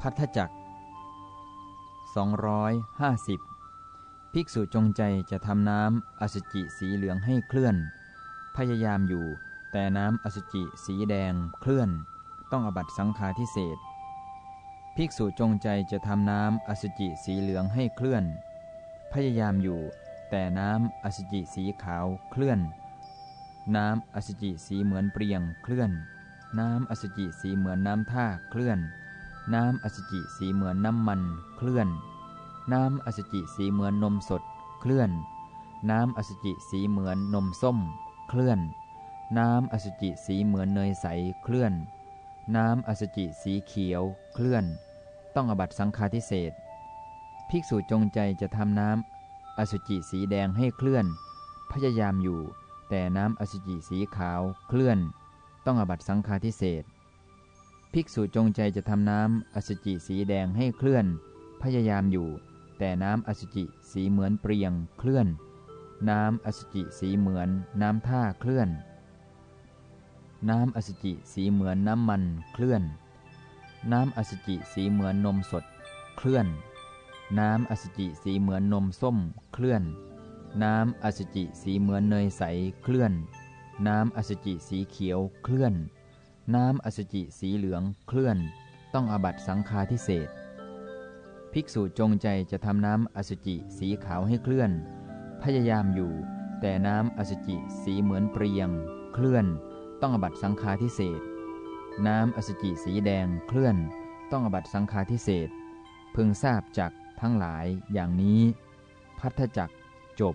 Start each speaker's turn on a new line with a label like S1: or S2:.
S1: พัทธจักร250ภิกษุจงใจจะทำน้ำอสุจิสีเหลืองให้เคลื่อน พยายามอยู่ แต่น้ำอสุจิสีแดงเคลื่อน ต้องอบัตสังฆาทิเศษภิกษุจงใจจะทำน้ำอสุจิสีเหลืองให้เคลื่อน พยายามอยู่ แต่น้ำอสุจิสีขาวเคลื่อน น้ำอสุจิสีเหมือนเปรียงเคลื่อน น้ำอสุจิสีเหมือนน้ำท่าเคลื่อน น้ำอสุจิสีเหมือนน้ำมัน เคลื่อน น้ำอสุจิสีเหมือนนมสด เคลื่อน น้ำอสุจิสีเหมือนนมส้ม เคลื่อน น้ำอสุจิสีเหมือนเนยใส เคลื่อน น้ำอสุจิสีเขียว เคลื่อน ต้องอบัตสังฆาทิเศษภิกษุจงใจจะทำน้ำอสุจิสีแดงให้เคลื่อน พยายามอยู่ แต่น้ำอสุจิสีขาวเคลื่อน ต้องอบัตสังฆาทิเศษ ภิกษุจงใจจะทำน้ำอสุจิสีแดงให้เคลื่อน พยายามอยู่ แต่น้ำอสุจิสีเหมือนเปรียง เคลื่อน น้ำอสุจิสีเหมือนน้ำท่าเคลื่อน น้ำอสุจิสีเหมือนน้ำมันเคลื่อน น้ำอสุจิสีเหมือนนมสด เคลื่อน น้ำอสุจิสีเหมือนนมส้ม เคลื่อน น้ำอสุจิสีเหมือนเนยใสเคลื่อน น้ำอสุจิสีเขียวเคลื่อน น้ำอสุจิสีเหลืองเคลื่อน ต้องอบัตสังฆาทิเศษภิกษุจงใจจะทำน้ำอสุจิสีขาวให้เคลื่อน พยายามอยู่ แต่น้ำอสุจิสีเหมือนเปรียง เคลื่อน ต้องอบัตสังฆาทิเศษน้ำอสุจิสีแดงเคลื่อน ต้องอบัตสังฆาทิเศษพึงทราบจากทั้งหลายอย่างนี้ พัทธจักจบ